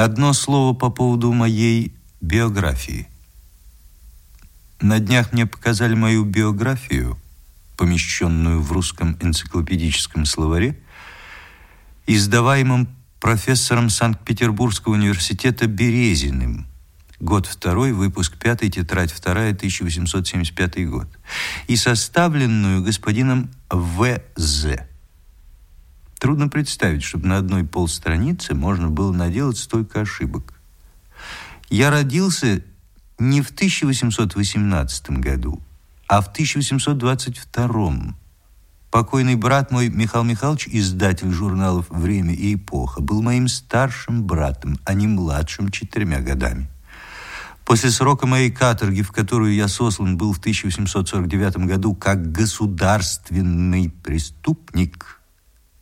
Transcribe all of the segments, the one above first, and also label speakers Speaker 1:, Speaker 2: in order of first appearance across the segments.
Speaker 1: Одно слово по поводу моей биографии. На днях мне показали мою биографию, помещенную в русском энциклопедическом словаре, издаваемом профессором Санкт-Петербургского университета Березиным. Год второй, выпуск пятый, тетрадь вторая, 1875 год. И составленную господином В.З. Трудно представить, чтобы на одной полстраницы можно было наделать столько ошибок. Я родился не в 1818 году, а в 1822. Покойный брат мой Михаил Михайлович, издатель журналов «Время и эпоха», был моим старшим братом, а не младшим четырьмя годами. После срока моей каторги, в которую я сослан был в 1849 году как государственный преступник –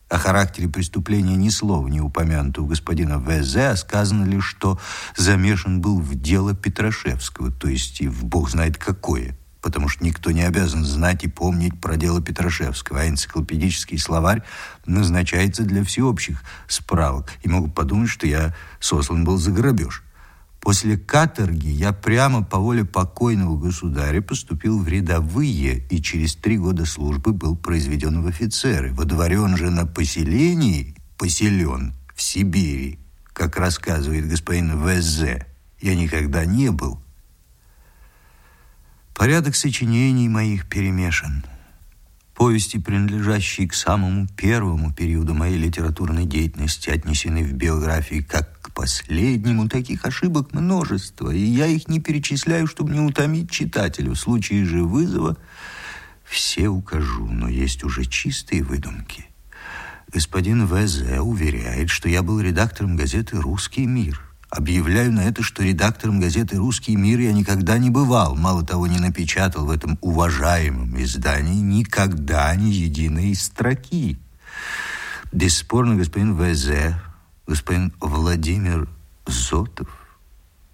Speaker 1: о характере преступления ни слова не упомянуто у господина В.З., а сказано лишь, что замешан был в дело Петрашевского, то есть и в бог знает какое, потому что никто не обязан знать и помнить про дело Петрашевского, а энциклопедический словарь назначается для всеобщих справок, и могут подумать, что я сослан был за грабеж. После каторги я прямо по воле покойного государя поступил в рядовые и через три года службы был произведен в офицеры. Водворен же на поселении, поселен в Сибири, как рассказывает господин В.З. Я никогда не был. Порядок сочинений моих перемешан. Повести, принадлежащие к самому первому периоду моей литературной деятельности, отнесены в биографии как последнему таких ошибок множество, и я их не перечисляю, чтобы не утомить читателя. В случае же вызова все укажу, но есть уже чистые выдумки. Господин В.З. уверяет, что я был редактором газеты «Русский мир». Объявляю на это, что редактором газеты «Русский мир» я никогда не бывал. Мало того, не напечатал в этом уважаемом издании никогда ни единой строки. Бесспорно, господин В.З господин Владимир Зотов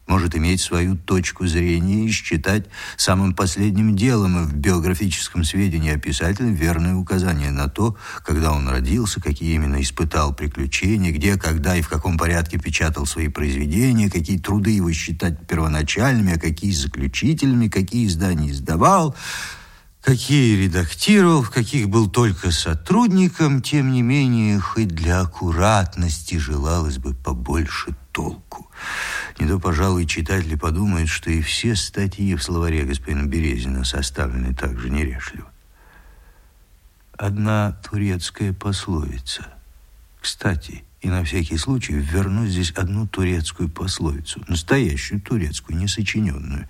Speaker 1: может иметь свою точку зрения и считать самым последним делом в биографическом сведении о писателе верное указание на то, когда он родился, какие именно испытал приключения, где, когда и в каком порядке печатал свои произведения, какие труды его считать первоначальными, а какие заключительными, какие издания издавал – какие редактировал, в каких был только сотрудником, тем не менее, хоть для аккуратности желалось бы побольше толку. Не то, пожалуй, читатели подумают, что и все статьи в словаре господина Березина составлены так же нерешливо. Одна турецкая пословица. Кстати, и на всякий случай верну здесь одну турецкую пословицу, настоящую турецкую, не сочиненную.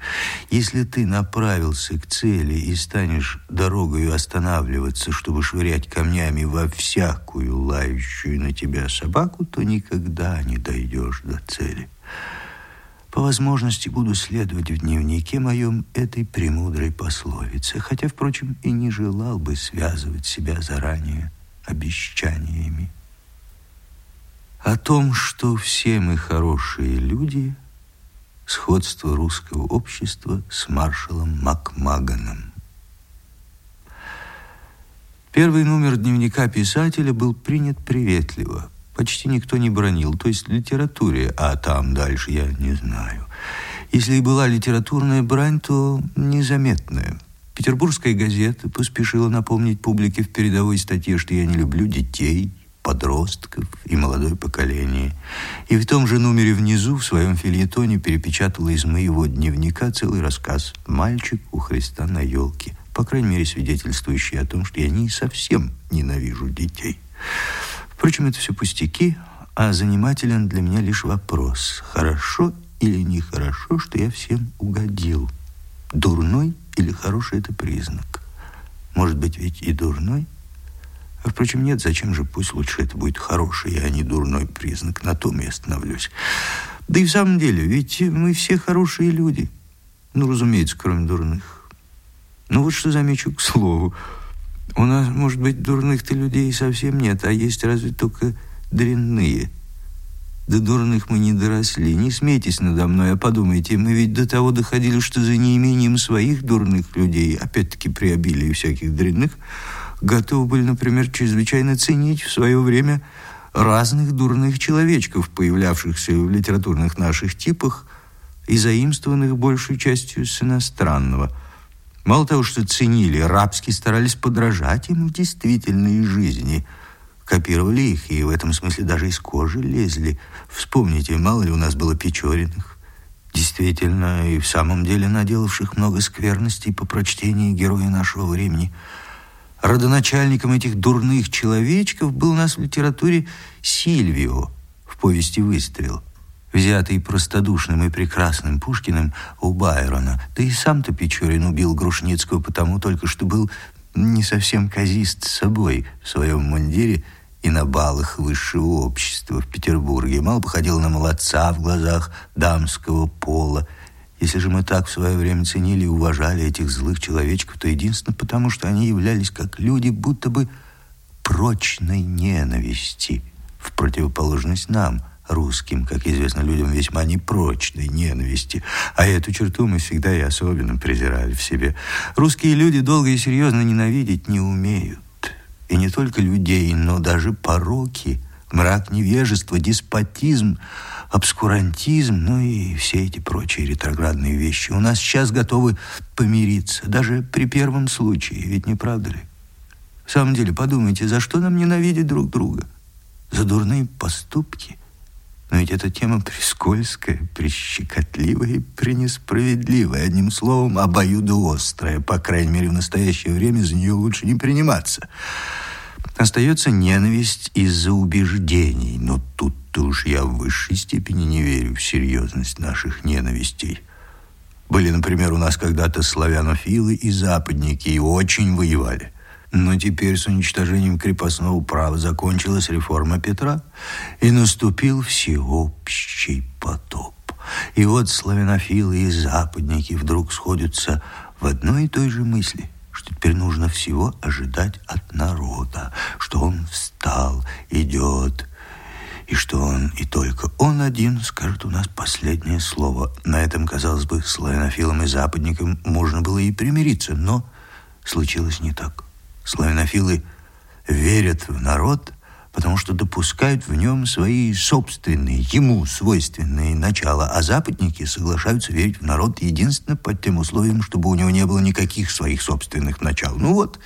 Speaker 1: Если ты направился к цели и станешь дорогою останавливаться, чтобы швырять камнями во всякую лающую на тебя собаку, то никогда не дойдешь до цели. По возможности буду следовать в дневнике моем этой премудрой пословице, хотя, впрочем, и не желал бы связывать себя заранее обещаниями о том, что все мы хорошие люди, сходство русского общества с маршалом Макмаганом. Первый номер дневника писателя был принят приветливо. Почти никто не бронил, то есть в литературе, а там дальше я не знаю. Если и была литературная брань, то незаметная. Петербургская газета поспешила напомнить публике в передовой статье, что я не люблю детей – подростков и молодое поколение. И в том же номере внизу в своем фильетоне перепечатала из моего дневника целый рассказ «Мальчик у Христа на елке», по крайней мере, свидетельствующий о том, что я не совсем ненавижу детей. Впрочем, это все пустяки, а занимателен для меня лишь вопрос, хорошо или нехорошо, что я всем угодил. Дурной или хороший это признак? Может быть, ведь и дурной? А, впрочем, нет, зачем же? Пусть лучше это будет хороший, а не дурной признак. На том я остановлюсь. Да и в самом деле, ведь мы все хорошие люди. Ну, разумеется, кроме дурных. Ну, вот что замечу к слову. У нас, может быть, дурных-то людей совсем нет, а есть разве только дрянные. До дурных мы не доросли. Не смейтесь надо мной, а подумайте, мы ведь до того доходили, что за неимением своих дурных людей, опять-таки при обилии всяких дрянных, готовы были, например, чрезвычайно ценить в свое время разных дурных человечков, появлявшихся в литературных наших типах и заимствованных большей частью с иностранного. Мало того, что ценили, рабски старались подражать им в действительной жизни – копировали их, и в этом смысле даже из кожи лезли. Вспомните, мало ли у нас было Печориных, действительно и в самом деле наделавших много скверностей по прочтении героя нашего времени. Родоначальником этих дурных человечков был у нас в литературе Сильвио в повести «Выстрел», взятый простодушным и прекрасным Пушкиным у Байрона. Да и сам-то Печорин убил Грушницкого потому только, что был не совсем казист с собой в своем мундире и на балах высшего общества в Петербурге. Мало походил на молодца в глазах дамского пола. Если же мы так в свое время ценили и уважали этих злых человечков, то единственно потому, что они являлись как люди, будто бы прочной ненависти, в противоположность нам, русским, как известно людям, весьма непрочной ненависти. А эту черту мы всегда и особенно презирали в себе. Русские люди долго и серьезно ненавидеть не умеют. И не только людей, но даже пороки, мрак невежества, деспотизм, обскурантизм, ну и все эти прочие ретроградные вещи. У нас сейчас готовы помириться, даже при первом случае, ведь не правда ли? В самом деле, подумайте, за что нам ненавидеть друг друга? За дурные поступки? Но ведь эта тема прискользкая, прищекотливая и пренесправедливая. Одним словом, обоюдоострая. По крайней мере, в настоящее время за нее лучше не приниматься. Остается ненависть из-за убеждений. Но тут-то уж я в высшей степени не верю в серьезность наших ненавистей. Были, например, у нас когда-то славянофилы и западники, и очень воевали. Но теперь с уничтожением крепостного права закончилась реформа Петра, и наступил всеобщий потоп. И вот славянофилы и западники вдруг сходятся в одной и той же мысли, что теперь нужно всего ожидать от народа, что он встал, идет, и что он и только он один скажет у нас последнее слово. На этом, казалось бы, славянофилам и западникам можно было и примириться, но случилось не так. Славянофилы верят в народ, потому что допускают в нем свои собственные, ему свойственные начала, а западники соглашаются верить в народ единственно под тем условием, чтобы у него не было никаких своих собственных начал. Ну вот,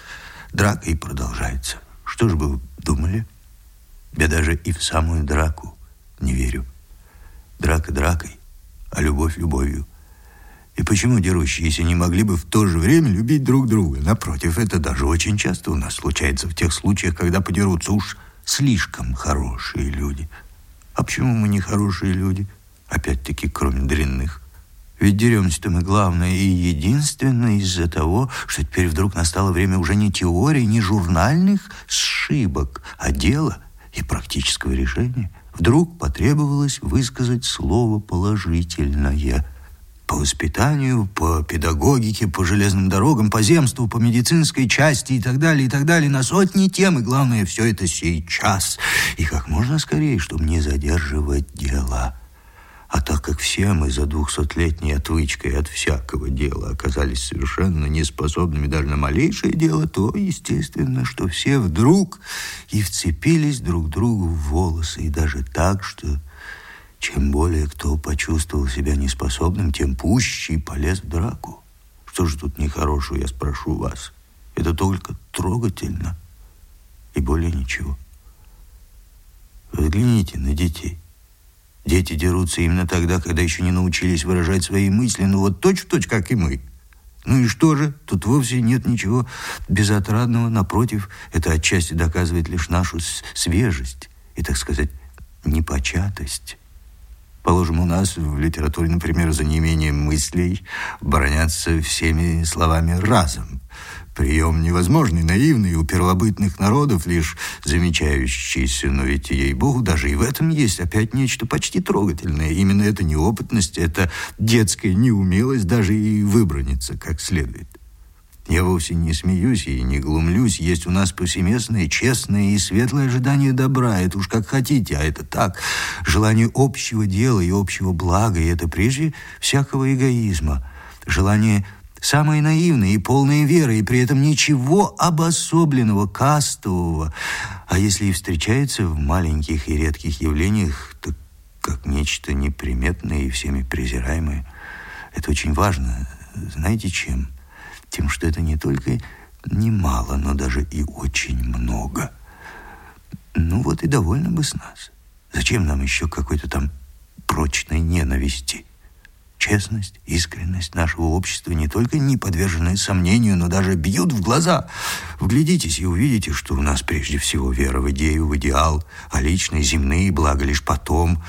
Speaker 1: драка и продолжается. Что же вы думали? Я даже и в самую драку не верю. Драка дракой, а любовь любовью – и почему дерущиеся не могли бы в то же время любить друг друга? Напротив, это даже очень часто у нас случается в тех случаях, когда подерутся уж слишком хорошие люди. А почему мы не хорошие люди? Опять-таки, кроме дрянных. Ведь деремся-то мы главное и единственное из-за того, что теперь вдруг настало время уже не теории, не журнальных сшибок, а дела и практического решения. Вдруг потребовалось высказать слово положительное – по воспитанию, по педагогике, по железным дорогам, по земству, по медицинской части и так далее, и так далее, на сотни тем, и главное, все это сейчас, и как можно скорее, чтобы не задерживать дело. А так как все мы за двухсотлетней отвычкой от всякого дела оказались совершенно неспособными даже на малейшее дело, то естественно, что все вдруг и вцепились друг другу в волосы, и даже так, что чем более кто почувствовал себя неспособным, тем пуще полез в драку. Что же тут нехорошего, я спрошу вас? Это только трогательно и более ничего. Взгляните на детей. Дети дерутся именно тогда, когда еще не научились выражать свои мысли, ну вот точь-в-точь, -точь, как и мы. Ну и что же? Тут вовсе нет ничего безотрадного. Напротив, это отчасти доказывает лишь нашу свежесть и, так сказать, непочатость. Положим, у нас в литературе, например, за неимением мыслей бронятся всеми словами разом. Прием невозможный, наивный, у первобытных народов лишь замечающийся, но ведь, ей-богу, даже и в этом есть опять нечто почти трогательное. Именно эта неопытность, эта детская неумелость даже и выброниться как следует. Я вовсе не смеюсь и не глумлюсь. Есть у нас повсеместное, честное и светлое ожидание добра. Это уж как хотите, а это так. Желание общего дела и общего блага, и это прежде всякого эгоизма. Желание самые наивные и полные веры, и при этом ничего обособленного, кастового. А если и встречается в маленьких и редких явлениях, то как нечто неприметное и всеми презираемое. Это очень важно. Знаете чем? Тем, что это не только немало, но даже и очень много. Ну вот и довольно бы с нас. Зачем нам еще какой-то там прочной ненависти? Честность, искренность нашего общества не только не подвержены сомнению, но даже бьют в глаза. Вглядитесь и увидите, что у нас прежде всего вера в идею, в идеал, а личные земные блага лишь потом.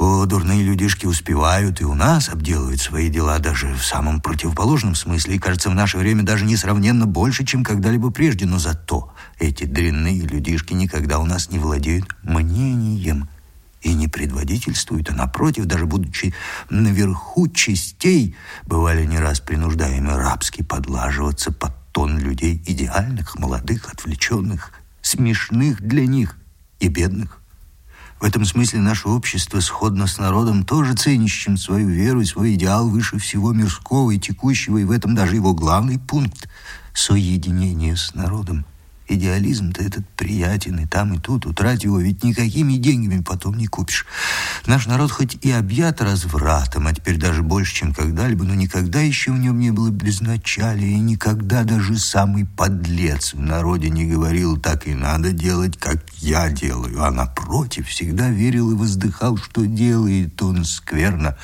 Speaker 1: О, дурные людишки успевают и у нас обделывают свои дела даже в самом противоположном смысле, и, кажется, в наше время даже несравненно больше, чем когда-либо прежде. Но зато эти дрянные людишки никогда у нас не владеют мнением – и не предводительствуют, а напротив, даже будучи наверху частей, бывали не раз принуждаемы рабски подлаживаться под тон людей идеальных, молодых, отвлеченных, смешных для них и бедных. В этом смысле наше общество сходно с народом, тоже ценящим свою веру и свой идеал выше всего мирского и текущего, и в этом даже его главный пункт – соединение с народом. Идеализм-то этот приятен и там, и тут. Утрать его ведь никакими деньгами потом не купишь. Наш народ хоть и объят развратом, а теперь даже больше, чем когда-либо, но никогда еще в нем не было безначалия, и никогда даже самый подлец в народе не говорил «так и надо делать, как я делаю», а напротив, всегда верил и воздыхал, что делает он скверно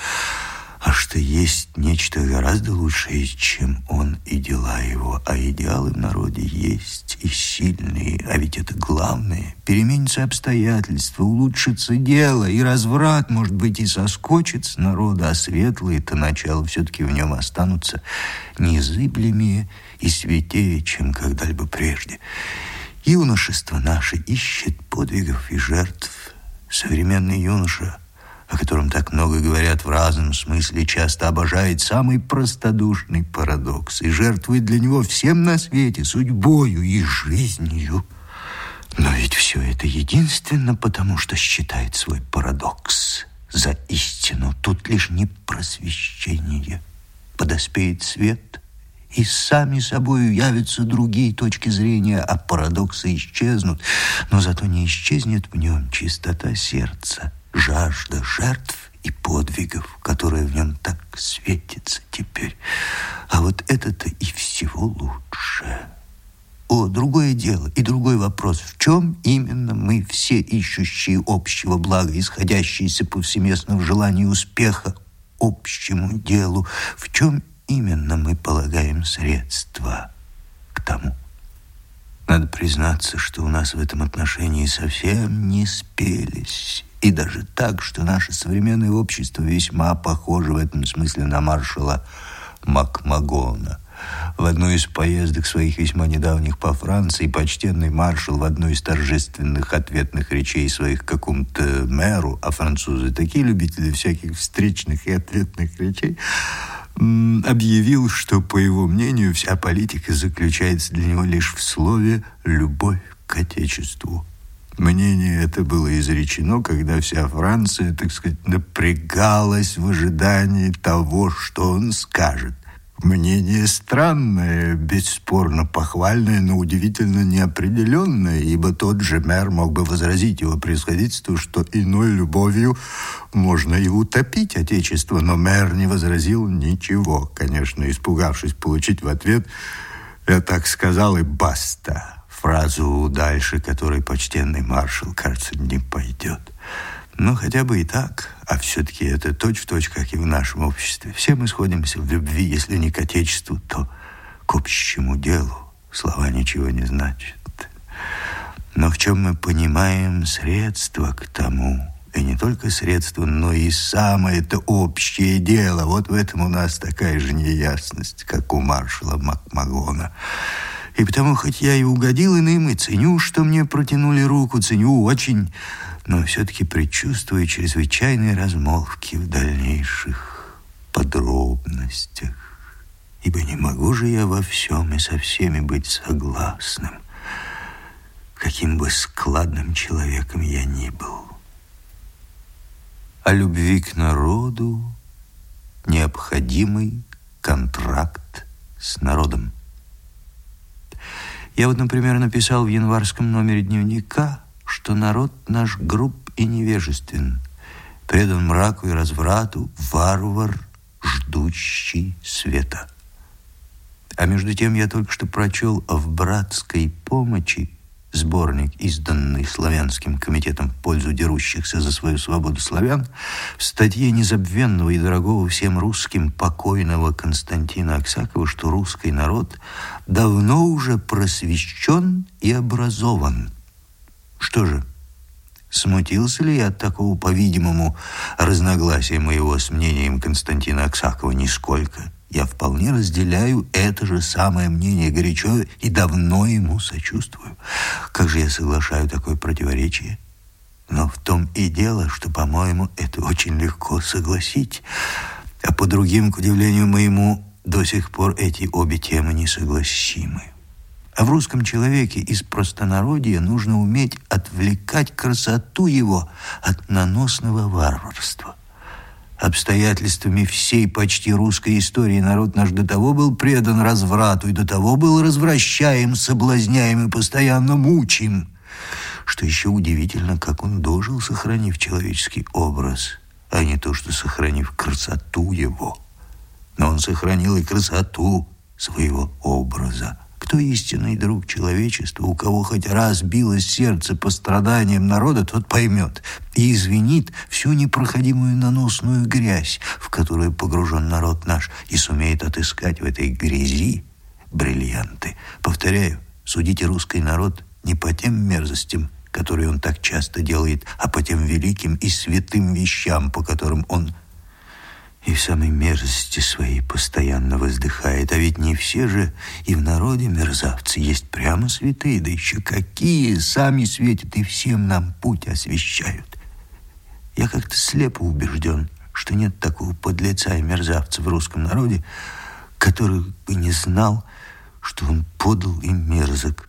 Speaker 1: а что есть нечто гораздо лучшее, чем он и дела его. А идеалы в народе есть и сильные, а ведь это главное. Переменятся обстоятельства, улучшится дело, и разврат, может быть, и соскочит с народа, а светлые-то начала все-таки в нем останутся незыблемее и святее, чем когда-либо прежде. Юношество наше ищет подвигов и жертв. Современный юноша – о котором так много говорят в разном смысле, часто обожает самый простодушный парадокс и жертвует для него всем на свете, судьбою и жизнью. Но ведь все это единственно потому, что считает свой парадокс за истину. Тут лишь не просвещение. Подоспеет свет, и сами собою явятся другие точки зрения, а парадоксы исчезнут. Но зато не исчезнет в нем чистота сердца, жажда жертв и подвигов, которая в нем так светится теперь. А вот это-то и всего лучше. О, другое дело и другой вопрос. В чем именно мы, все ищущие общего блага, исходящиеся повсеместно в желании успеха общему делу, в чем именно мы полагаем средства к тому? Надо признаться, что у нас в этом отношении совсем не спелись. И даже так, что наше современное общество весьма похоже в этом смысле на маршала Макмагона. В одной из поездок своих весьма недавних по Франции почтенный маршал в одной из торжественных ответных речей своих какому-то мэру, а французы такие любители всяких встречных и ответных речей, объявил, что, по его мнению, вся политика заключается для него лишь в слове «любовь к Отечеству». Мнение это было изречено, когда вся Франция, так сказать, напрягалась в ожидании того, что он скажет. Мнение странное, бесспорно похвальное, но удивительно неопределенное, ибо тот же мэр мог бы возразить его происходительству, что иной любовью можно и утопить Отечество, но мэр не возразил ничего, конечно, испугавшись получить в ответ «я так сказал» и «баста» фразу дальше, которой почтенный маршал, кажется, не пойдет. Но хотя бы и так, а все-таки это точь-в-точь, как и в нашем обществе. Все мы сходимся в любви, если не к Отечеству, то к общему делу. Слова ничего не значат. Но в чем мы понимаем средства к тому, и не только средства, но и самое-то общее дело. Вот в этом у нас такая же неясность, как у маршала Макмагона. И потому, хоть я и угодил иным, и ценю, что мне протянули руку, ценю очень, но все-таки предчувствую чрезвычайные размолвки в дальнейших подробностях. Ибо не могу же я во всем и со всеми быть согласным, каким бы складным человеком я ни был. О любви к народу необходимый контракт с народом. Я вот, например, написал в январском номере дневника, что народ наш груб и невежествен, предан мраку и разврату, варвар, ждущий света. А между тем я только что прочел в братской помощи сборник, изданный Славянским комитетом в пользу дерущихся за свою свободу славян, в статье незабвенного и дорогого всем русским покойного Константина Аксакова, что русский народ давно уже просвещен и образован. Что же, смутился ли я от такого, по-видимому, разногласия моего с мнением Константина Аксакова? Нисколько. Я вполне разделяю это же самое мнение горячо и давно ему сочувствую. Как же я соглашаю такое противоречие? Но в том и дело, что, по-моему, это очень легко согласить. А по другим, к удивлению моему, до сих пор эти обе темы несогласимы. А в русском человеке из простонародья нужно уметь отвлекать красоту его от наносного варварства. Обстоятельствами всей почти русской истории народ наш до того был предан разврату и до того был развращаем, соблазняем и постоянно мучим, что еще удивительно, как он дожил, сохранив человеческий образ, а не то, что сохранив красоту его. Но он сохранил и красоту своего образа. Кто истинный друг человечества, у кого хоть раз билось сердце по страданиям народа, тот поймет и извинит всю непроходимую наносную грязь, в которую погружен народ наш, и сумеет отыскать в этой грязи бриллианты. Повторяю, судите русский народ не по тем мерзостям, которые он так часто делает, а по тем великим и святым вещам, по которым он и в самой мерзости своей постоянно воздыхает. А ведь не все же и в народе мерзавцы есть прямо святые, да еще какие сами светят и всем нам путь освещают. Я как-то слепо убежден, что нет такого подлеца и мерзавца в русском народе, который бы не знал, что он подал им мерзок,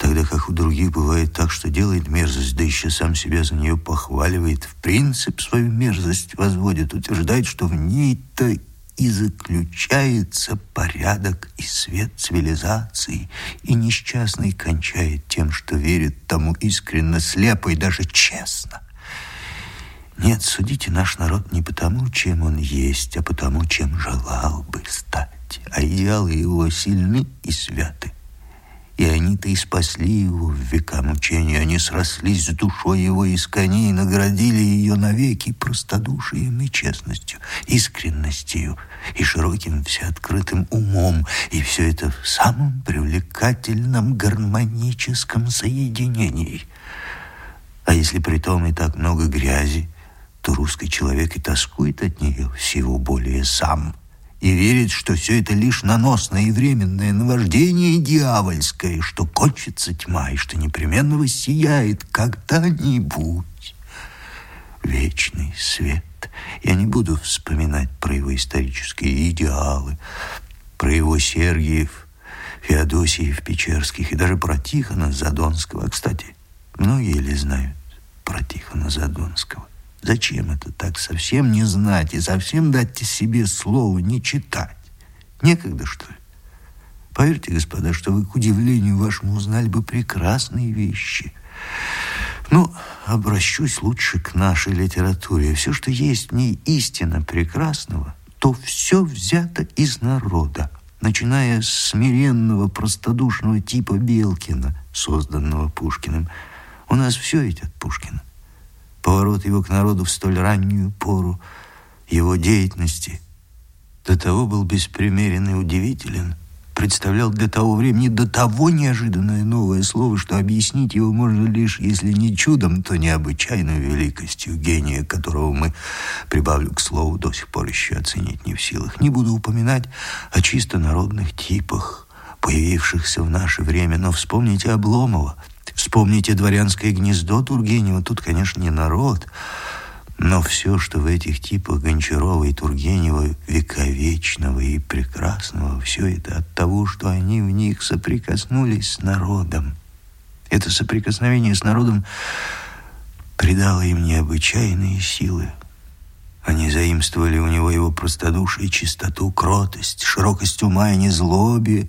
Speaker 1: тогда как у других бывает так, что делает мерзость, да еще сам себя за нее похваливает, в принцип свою мерзость возводит, утверждает, что в ней-то и заключается порядок и свет цивилизации, и несчастный кончает тем, что верит тому искренно, слепо и даже честно. Нет, судите наш народ не потому, чем он есть, а потому, чем желал бы стать. А идеалы его сильны и святы. И они-то и спасли его в века мучения. Они срослись с душой его из коней наградили ее навеки простодушием и честностью, искренностью и широким всеоткрытым умом. И все это в самом привлекательном гармоническом соединении. А если при том и так много грязи, то русский человек и тоскует от нее всего более сам – и верит, что все это лишь наносное и временное наваждение дьявольское, что кончится тьма и что непременно воссияет когда-нибудь вечный свет. Я не буду вспоминать про его исторические идеалы, про его Сергиев, Феодосиев Печерских и даже про Тихона Задонского. Кстати, многие ли знают про Тихона Задонского? Зачем это так совсем не знать и совсем дать себе слово не читать? Некогда, что ли? Поверьте, господа, что вы, к удивлению вашему, узнали бы прекрасные вещи. Ну, обращусь лучше к нашей литературе. Все, что есть в ней истинно прекрасного, то все взято из народа, начиная с смиренного, простодушного типа Белкина, созданного Пушкиным. У нас все от Пушкина поворот его к народу в столь раннюю пору его деятельности до того был беспримерен и удивителен, представлял для того времени до того неожиданное новое слово, что объяснить его можно лишь, если не чудом, то необычайной великостью гения, которого мы, прибавлю к слову, до сих пор еще оценить не в силах. Не буду упоминать о чисто народных типах, появившихся в наше время, но вспомните Обломова – Вспомните дворянское гнездо Тургенева. Тут, конечно, не народ, но все, что в этих типах Гончарова и Тургенева вековечного и прекрасного, все это от того, что они в них соприкоснулись с народом. Это соприкосновение с народом придало им необычайные силы. Они заимствовали у него его простодушие, чистоту, кротость, широкость ума и незлобие,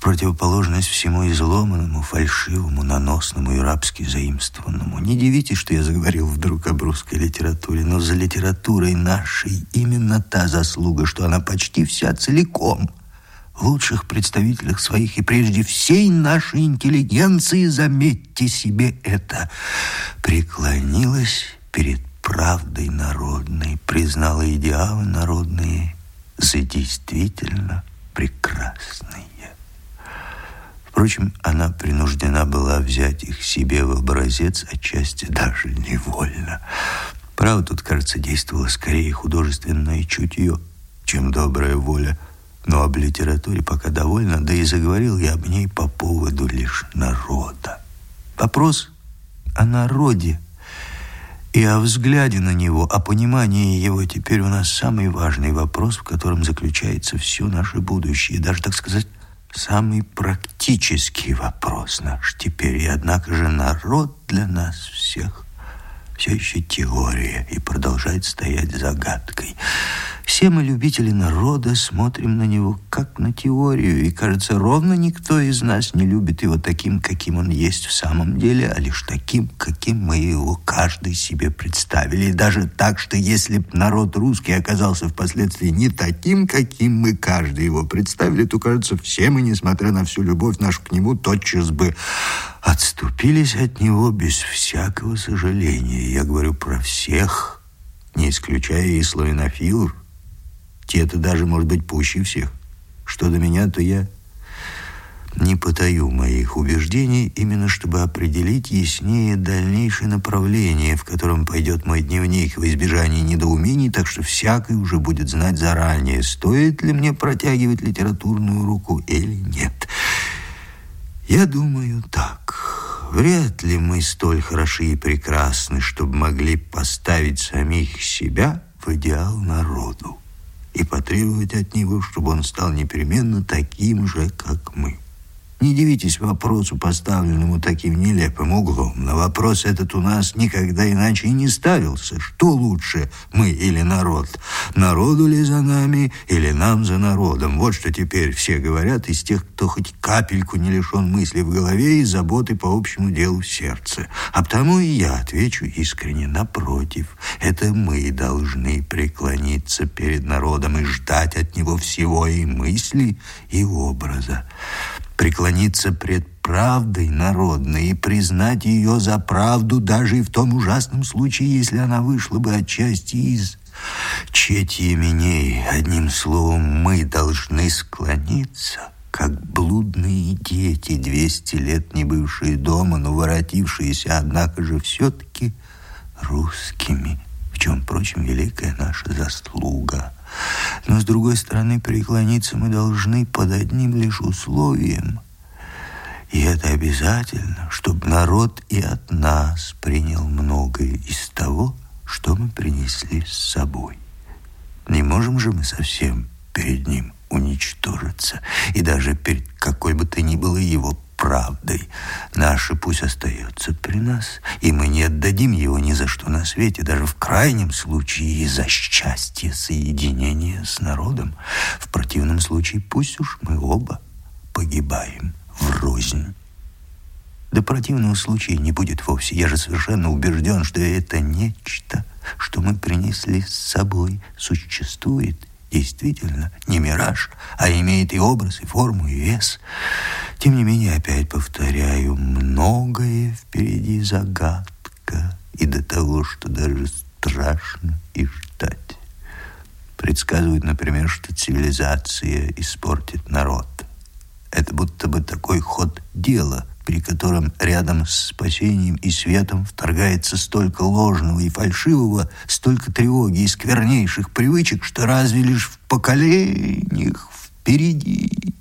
Speaker 1: противоположность всему изломанному, фальшивому, наносному и рабски заимствованному. Не дивитесь, что я заговорил вдруг об русской литературе, но за литературой нашей именно та заслуга, что она почти вся целиком лучших представителях своих и прежде всей нашей интеллигенции, заметьте себе это, преклонилась перед правдой народной, признала идеалы народные за действительно прекрасные. Впрочем, она принуждена была взять их себе в образец, отчасти даже невольно. Право тут, кажется, действовало скорее художественное чутье, чем добрая воля. Но об литературе пока довольно, да и заговорил я об ней по поводу лишь народа. Вопрос о народе и о взгляде на него, о понимании его теперь у нас самый важный вопрос, в котором заключается все наше будущее, даже, так сказать, самый практический вопрос наш теперь. И однако же народ для нас всех все еще теория и продолжает стоять загадкой. Все мы, любители народа, смотрим на него как на теорию, и, кажется, ровно никто из нас не любит его таким, каким он есть в самом деле, а лишь таким, каким мы его каждый себе представили. И даже так, что если бы народ русский оказался впоследствии не таким, каким мы каждый его представили, то, кажется, все мы, несмотря на всю любовь нашу к нему, тотчас бы отступились от него без всякого сожаления. Я говорю про всех, не исключая и славянофилов, те-то даже, может быть, пуще всех. Что до меня, то я не потаю моих убеждений, именно чтобы определить яснее дальнейшее направление, в котором пойдет мой дневник в избежании недоумений, так что всякий уже будет знать заранее, стоит ли мне протягивать литературную руку или нет. Я думаю так. Вряд ли мы столь хороши и прекрасны, чтобы могли поставить самих себя в идеал народу и потребовать от него, чтобы он стал непременно таким же, как мы. Не дивитесь вопросу, поставленному таким нелепым углом. На вопрос этот у нас никогда иначе и не ставился. Что лучше, мы или народ? Народу ли за нами или нам за народом? Вот что теперь все говорят из тех, кто хоть капельку не лишен мысли в голове и заботы по общему делу в сердце. А потому и я отвечу искренне напротив. Это мы должны преклониться перед народом и ждать от него всего и мысли, и образа преклониться пред правдой народной и признать ее за правду даже и в том ужасном случае, если она вышла бы отчасти из чети именей. Одним словом, мы должны склониться, как блудные дети, двести лет не бывшие дома, но воротившиеся, однако же, все-таки русскими, в чем, впрочем, великая наша заслуга. Но, с другой стороны, преклониться мы должны под одним лишь условием. И это обязательно, чтобы народ и от нас принял многое из того, что мы принесли с собой. Не можем же мы совсем перед ним уничтожиться, и даже перед какой бы то ни было его правдой. Наше пусть остается при нас, и мы не отдадим его ни за что на свете, даже в крайнем случае из-за счастья соединения с народом. В противном случае пусть уж мы оба погибаем в рознь. До противного случая не будет вовсе. Я же совершенно убежден, что это нечто, что мы принесли с собой, существует действительно не мираж, а имеет и образ, и форму, и вес. Тем не менее, опять повторяю, многое впереди загадка, и до того, что даже страшно и ждать. Предсказывают, например, что цивилизация испортит народ. Это будто бы такой ход дела – при котором рядом с спасением и светом вторгается столько ложного и фальшивого, столько тревоги и сквернейших привычек, что разве лишь в поколениях впереди.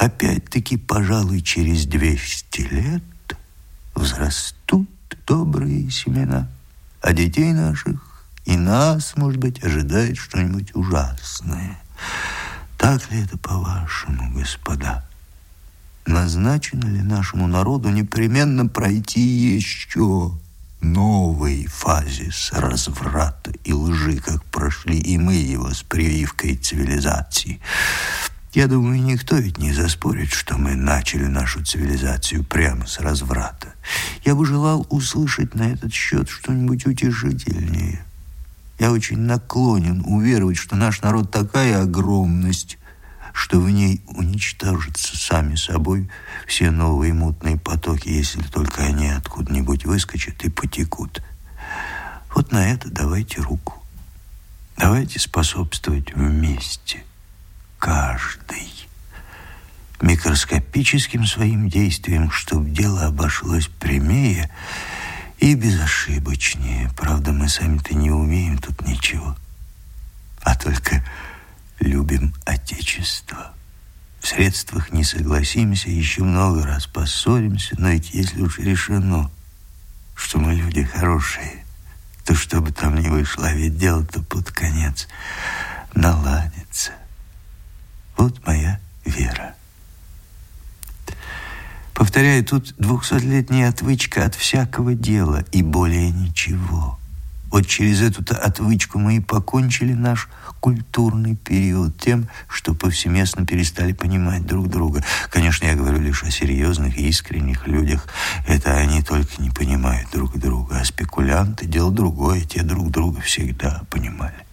Speaker 1: Опять-таки, пожалуй, через 200 лет взрастут добрые семена, а детей наших и нас, может быть, ожидает что-нибудь ужасное. Так ли это, по-вашему, господа? назначено ли нашему народу непременно пройти еще новой фазе с разврата и лжи, как прошли и мы его с прививкой цивилизации. Я думаю, никто ведь не заспорит, что мы начали нашу цивилизацию прямо с разврата. Я бы желал услышать на этот счет что-нибудь утешительнее. Я очень наклонен уверовать, что наш народ такая огромность, что в ней уничтожатся сами собой все новые мутные потоки, если только они откуда-нибудь выскочат и потекут. Вот на это давайте руку. Давайте способствовать вместе. Каждый. Микроскопическим своим действием, чтобы дело обошлось прямее и безошибочнее. Правда, мы сами-то не умеем тут ничего. А только любим Отечество. В средствах не согласимся, еще много раз поссоримся, но ведь если уж решено, что мы люди хорошие, то что бы там ни вышло, а ведь дело-то под конец наладится. Вот моя вера. Повторяю, тут двухсотлетняя отвычка от всякого дела и более ничего. Вот через эту-то отвычку мы и покончили наш культурный период тем, что повсеместно перестали понимать друг друга. Конечно, я говорю лишь о серьезных и искренних людях. Это они только не понимают друг друга. А спекулянты — дело другое. Те друг друга всегда понимали.